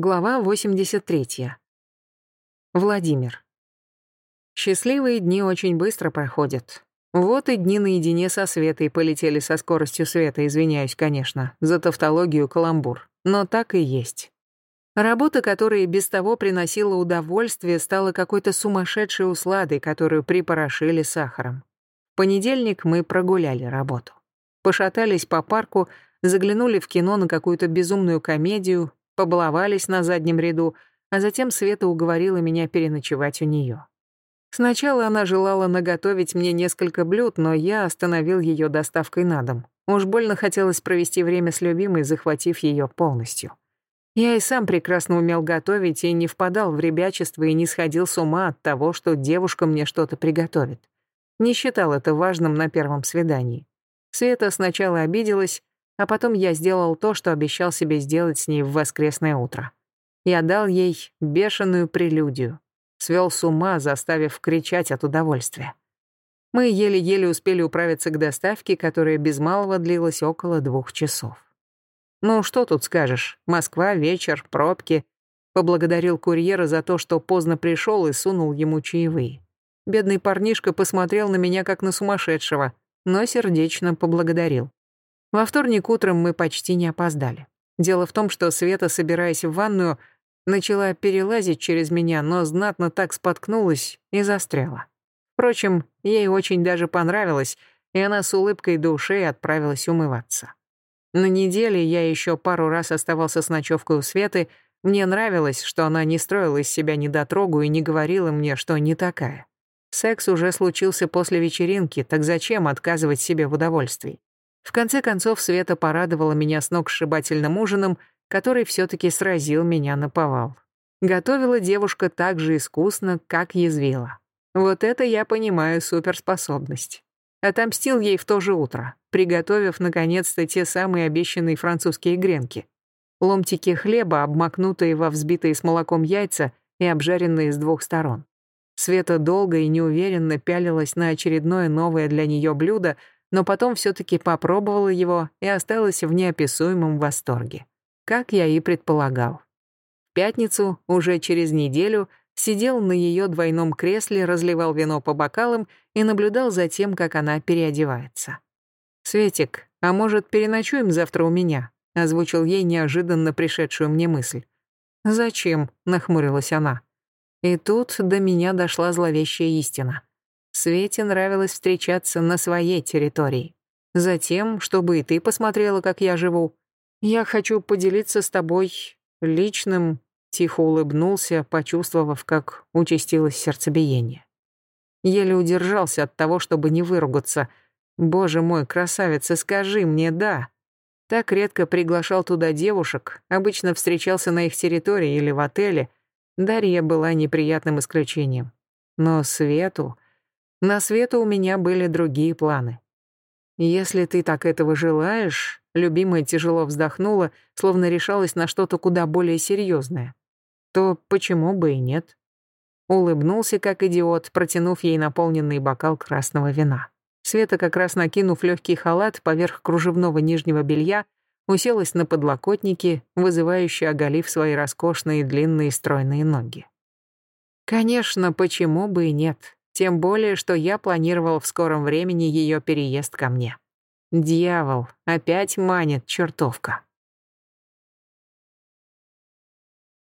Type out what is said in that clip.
Глава 83. Владимир. Счастливые дни очень быстро проходят. Вот и дни наедине со Светой полетели со скоростью света, извиняюсь, конечно, за тавтологию каламбур. Но так и есть. Работа, которая без того приносила удовольствие, стала какой-то сумасшедшей усладой, которую припорошили сахаром. В понедельник мы прогуляли работу. Пошатались по парку, заглянули в кино на какую-то безумную комедию, побаловались на заднем ряду, а затем Света уговорила меня переночевать у нее. Сначала она желала наготовить мне несколько блюд, но я остановил ее доставкой на дом. Уж больно хотелось провести время с любимой, захватив ее полностью. Я и сам прекрасно умел готовить и не впадал в ребячество и не сходил с ума от того, что девушка мне что-то приготовит. Не считал это важным на первом свидании. Света сначала обиделась, а потом я сделал то, что обещал себе сделать с ней в воскресное утро. Я дал ей бешеную прелюдию. Свел с ума, заставив кричать от удовольствия. Мы еле-еле успели управиться к доставке, которая без малого длилась около двух часов. Ну, что тут скажешь? Москва, вечер, пробки. Поблагодарил курьера за то, что поздно пришел и сунул ему чаевые. Бедный парнишка посмотрел на меня как на сумасшедшего, но сердечно поблагодарил. Во вторник утром мы почти не опоздали. Дело в том, что Света, собираясь в ванную, начала перелазить через меня, но знатно так споткнулась и застряла. Впрочем, ей очень даже понравилось, и она с улыбкой до ушей отправилась умываться. На неделе я еще пару раз оставался с ночевкой у Светы, мне нравилось, что она не строила из себя недотрогу и не говорила мне, что не такая. Секс уже случился после вечеринки, так зачем отказывать себе в удовольствии? В конце концов, Света порадовала меня с ног сшибательным ужином, который все-таки сразил меня на повал. Готовила девушка так же искусно, как язвила. Вот это я понимаю суперспособность. Отомстил ей в то же утро, приготовив наконец-то те самые обещанные французские гренки. Ломтики хлеба, обмакнутые во взбитые с молоком яйца и обжаренные с двух сторон. Света долго и неуверенно пялилась на очередное новое для нее блюдо, но потом все-таки попробовала его и осталась в неописуемом восторге. Как я и предполагал. В пятницу, уже через неделю, сидел на ее двойном кресле, разливал вино по бокалам и наблюдал за тем, как она переодевается. «Светик, а может, переночуем завтра у меня?» — озвучил ей неожиданно пришедшую мне мысль. «Зачем?» — нахмурилась она. И тут до меня дошла зловещая истина. Свете нравилось встречаться на своей территории. Затем, чтобы и ты посмотрела, как я живу. Я хочу поделиться с тобой личным, тихо улыбнулся, почувствовав, как участилось сердцебиение. Еле удержался от того, чтобы не выругаться. Боже мой, красавица, скажи мне «да». Так редко приглашал туда девушек, обычно встречался на их территории или в отеле. Дарья была неприятным исключением. Но Свету... На Свету у меня были другие планы. Если ты так этого желаешь, любимая тяжело вздохнула, словно решалась на что-то куда более серьезное, то почему бы и нет? Улыбнулся, как идиот, протянув ей наполненный бокал красного вина. Света, как раз накинув легкий халат поверх кружевного нижнего белья, уселась на подлокотнике, вызывающе оголив свои роскошные длинные стройные ноги. Конечно, почему бы и нет? Тем более, что я планировал в скором времени ее переезд ко мне. Дьявол, опять манит чертовка.